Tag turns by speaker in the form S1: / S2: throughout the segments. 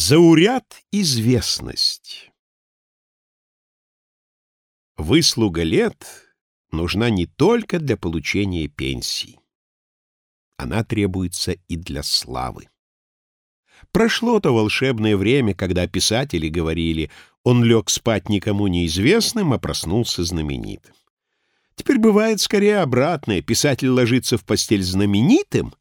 S1: Зауряд известность. Выслуга лет нужна не только для получения пенсий. Она требуется и для славы. Прошло то волшебное время, когда писатели говорили, он лег спать никому неизвестным, а проснулся знаменитым. Теперь бывает скорее обратное. Писатель ложится в постель знаменитым,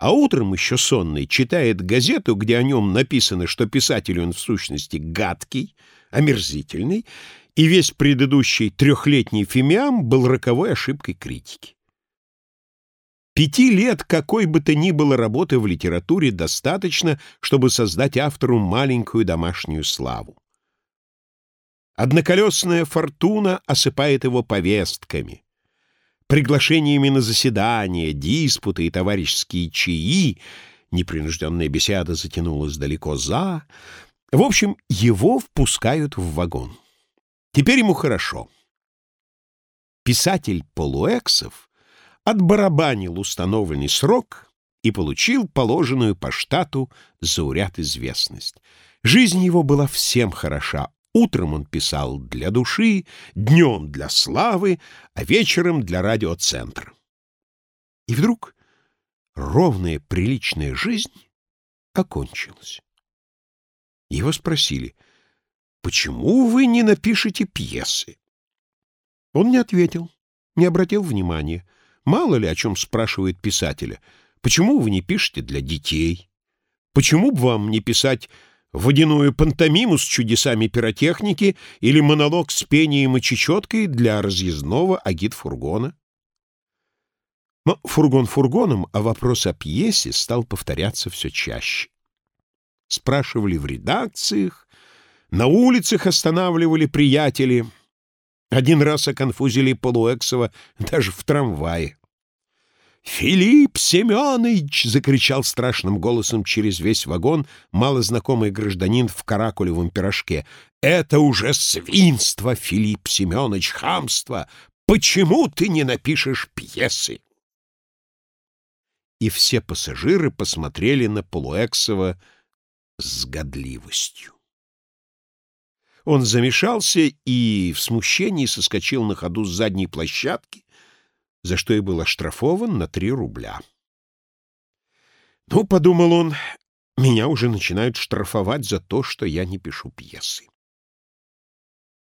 S1: а утром еще сонный читает газету, где о нем написано, что писатель он в сущности гадкий, омерзительный, и весь предыдущий трехлетний фимиам был роковой ошибкой критики. Пяти лет какой бы то ни было работы в литературе достаточно, чтобы создать автору маленькую домашнюю славу. Одноколесная фортуна осыпает его повестками приглашениями на заседания, диспуты и товарищеские чаи, непринужденная беседа затянулась далеко за. В общем, его впускают в вагон. Теперь ему хорошо. Писатель полуэксов отбарабанил установленный срок и получил положенную по штату зауряд известность. Жизнь его была всем хороша, Утром он писал для души, днем для славы, а вечером для радиоцентра. И вдруг ровная приличная жизнь окончилась. Его спросили, почему вы не напишете пьесы? Он не ответил, не обратил внимания. Мало ли о чем спрашивает писателя. Почему вы не пишете для детей? Почему бы вам не писать водяную пантомиму с чудесами пиротехники или монолог с пением и чечеткой для разъездного агит-фургона. Но фургон фургоном, а вопрос о пьесе стал повторяться все чаще. Спрашивали в редакциях, на улицах останавливали приятели. Один раз оконфузили Полуэксова даже в трамвае. «Филипп Семенович!» — закричал страшным голосом через весь вагон малознакомый гражданин в каракулевом пирожке. «Это уже свинство, Филипп Семенович, хамство! Почему ты не напишешь пьесы?» И все пассажиры посмотрели на Полуэксова с годливостью. Он замешался и в смущении соскочил на ходу с задней площадки, за что и был оштрафован на три рубля. Ну, подумал он, меня уже начинают штрафовать за то, что я не пишу пьесы.